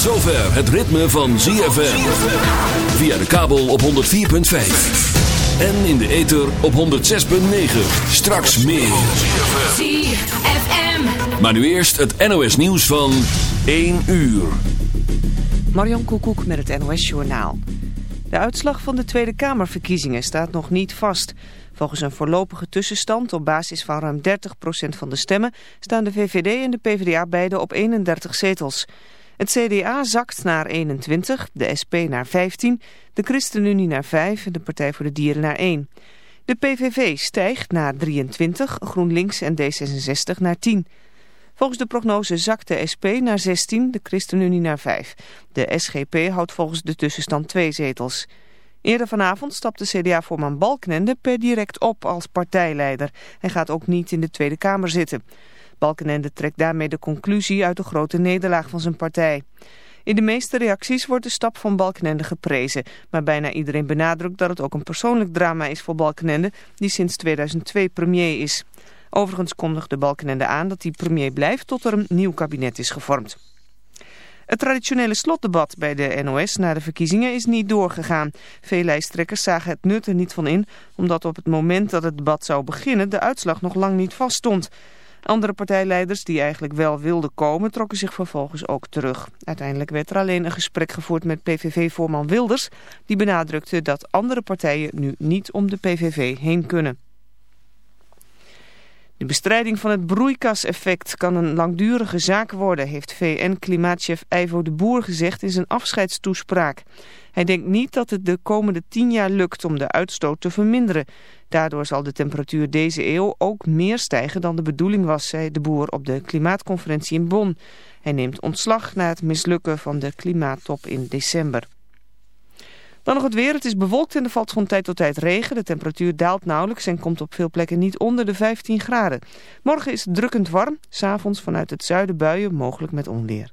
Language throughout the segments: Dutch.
Tot zover het ritme van ZFM. Via de kabel op 104.5. En in de ether op 106.9. Straks meer. ZFM. Maar nu eerst het NOS nieuws van 1 uur. Marion Koekoek met het NOS Journaal. De uitslag van de Tweede Kamerverkiezingen staat nog niet vast. Volgens een voorlopige tussenstand op basis van ruim 30% van de stemmen... staan de VVD en de PvdA beide op 31 zetels. Het CDA zakt naar 21, de SP naar 15, de ChristenUnie naar 5 en de Partij voor de Dieren naar 1. De PVV stijgt naar 23, GroenLinks en D66 naar 10. Volgens de prognose zakt de SP naar 16, de ChristenUnie naar 5. De SGP houdt volgens de tussenstand twee zetels. Eerder vanavond stapte CDA-voorman Balkenende per direct op als partijleider. Hij gaat ook niet in de Tweede Kamer zitten. Balkenende trekt daarmee de conclusie uit de grote nederlaag van zijn partij. In de meeste reacties wordt de stap van Balkenende geprezen. Maar bijna iedereen benadrukt dat het ook een persoonlijk drama is voor Balkenende... die sinds 2002 premier is. Overigens kondigde Balkenende aan dat hij premier blijft tot er een nieuw kabinet is gevormd. Het traditionele slotdebat bij de NOS na de verkiezingen is niet doorgegaan. Veel lijsttrekkers zagen het nut er niet van in, omdat op het moment dat het debat zou beginnen de uitslag nog lang niet vaststond. Andere partijleiders die eigenlijk wel wilden komen trokken zich vervolgens ook terug. Uiteindelijk werd er alleen een gesprek gevoerd met PVV-voorman Wilders, die benadrukte dat andere partijen nu niet om de PVV heen kunnen. De bestrijding van het broeikaseffect kan een langdurige zaak worden, heeft VN-klimaatchef Ivo de Boer gezegd in zijn afscheidstoespraak. Hij denkt niet dat het de komende tien jaar lukt om de uitstoot te verminderen. Daardoor zal de temperatuur deze eeuw ook meer stijgen dan de bedoeling was, zei de Boer op de klimaatconferentie in Bonn. Hij neemt ontslag na het mislukken van de klimaattop in december. Dan nog het weer. Het is bewolkt en er valt van tijd tot tijd regen. De temperatuur daalt nauwelijks en komt op veel plekken niet onder de 15 graden. Morgen is het drukkend warm. S'avonds vanuit het zuiden buien, mogelijk met onweer.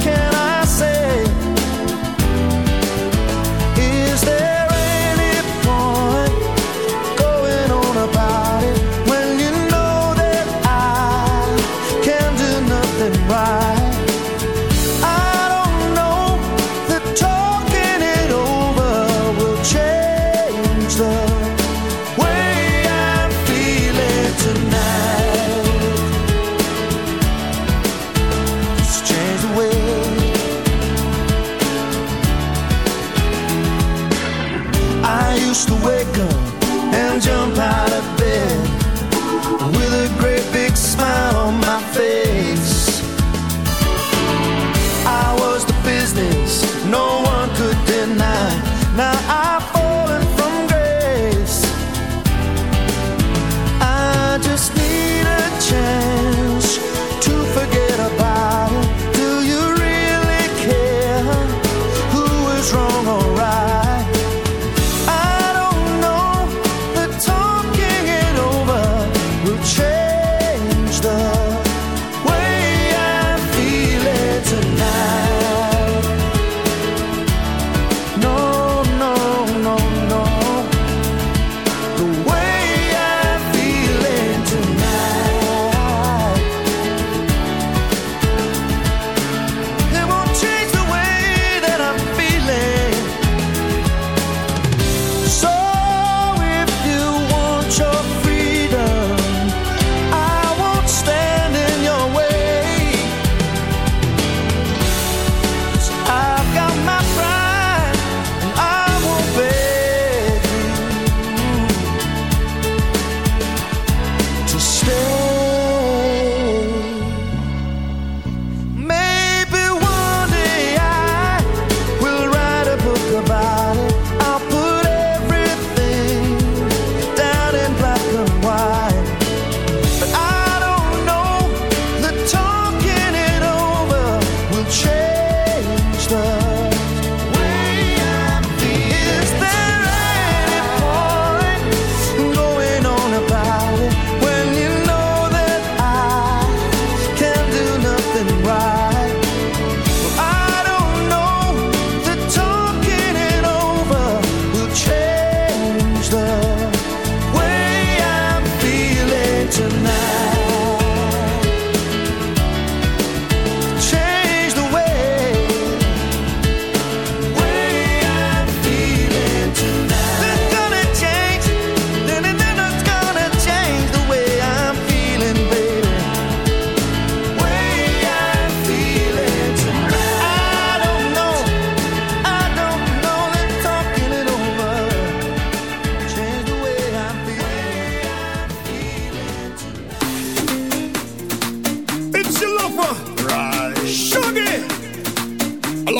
can I say?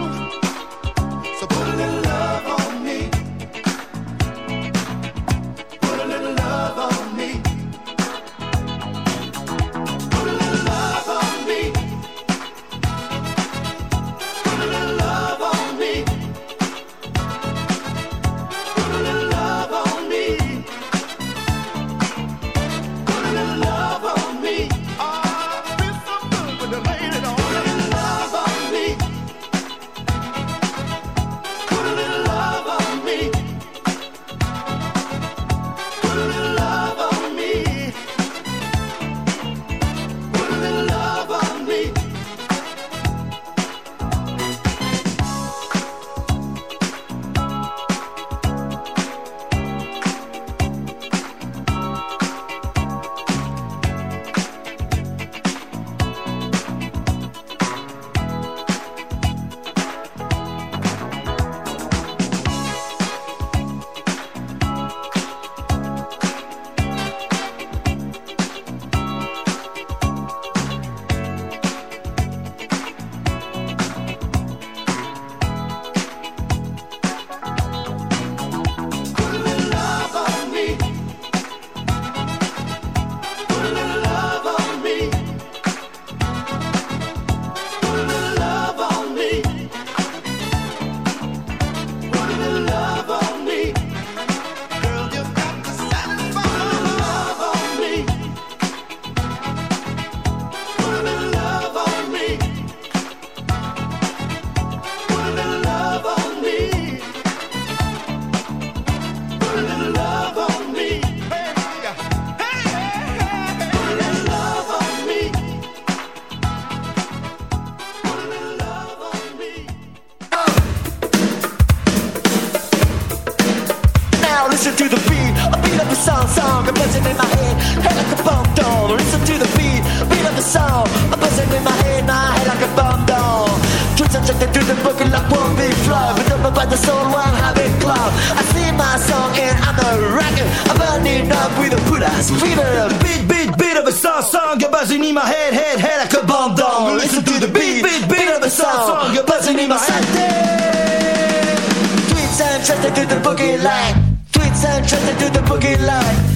Oh. boogie line. Tweets and trends to do the boogie line.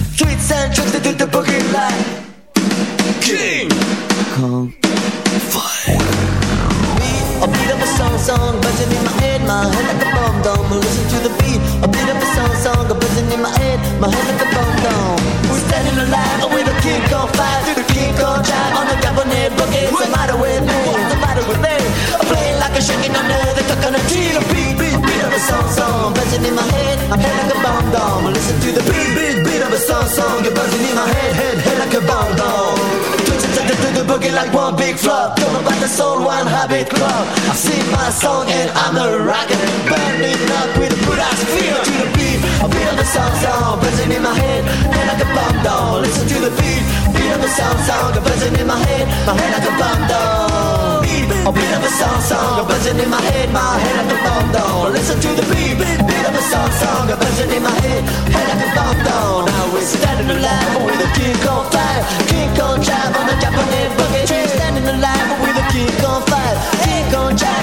my head like a bomb down. a beat, of a song song, a buzzing in my head, my head like a bomb down. Listen to the beat, beat, of a song song, a buzzing in my head, head like a bomb down. Now we're standing alive with a king on fire, king on drive on the Japanese boogie. Standing alive with a king on fire, king on drive.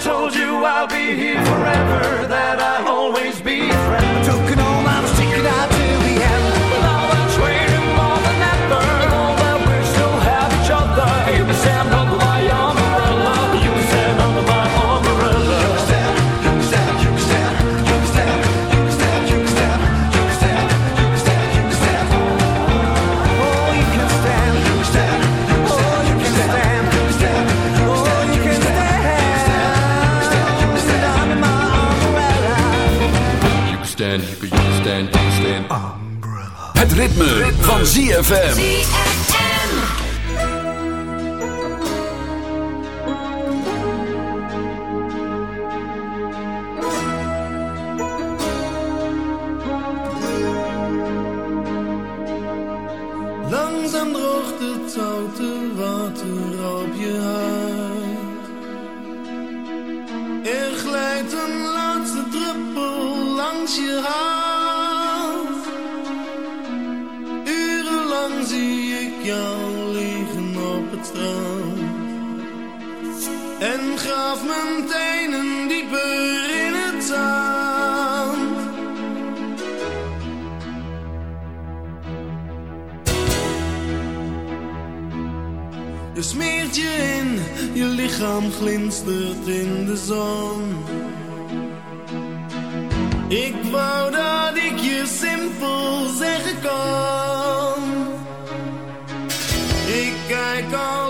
Told you I'll be here forever, that I only. ritme, van ZFM. je in, je lichaam glinstert in de zon. Ik wou dat ik je simpel zeggen kan. Ik kijk al.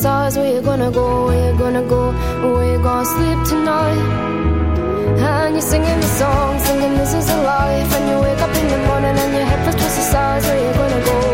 stars, where you gonna go, where you gonna go, where you gonna sleep tonight. And you're singing the song, singing this is a life. And you wake up in the morning and your head feels twice the size. Where you gonna go?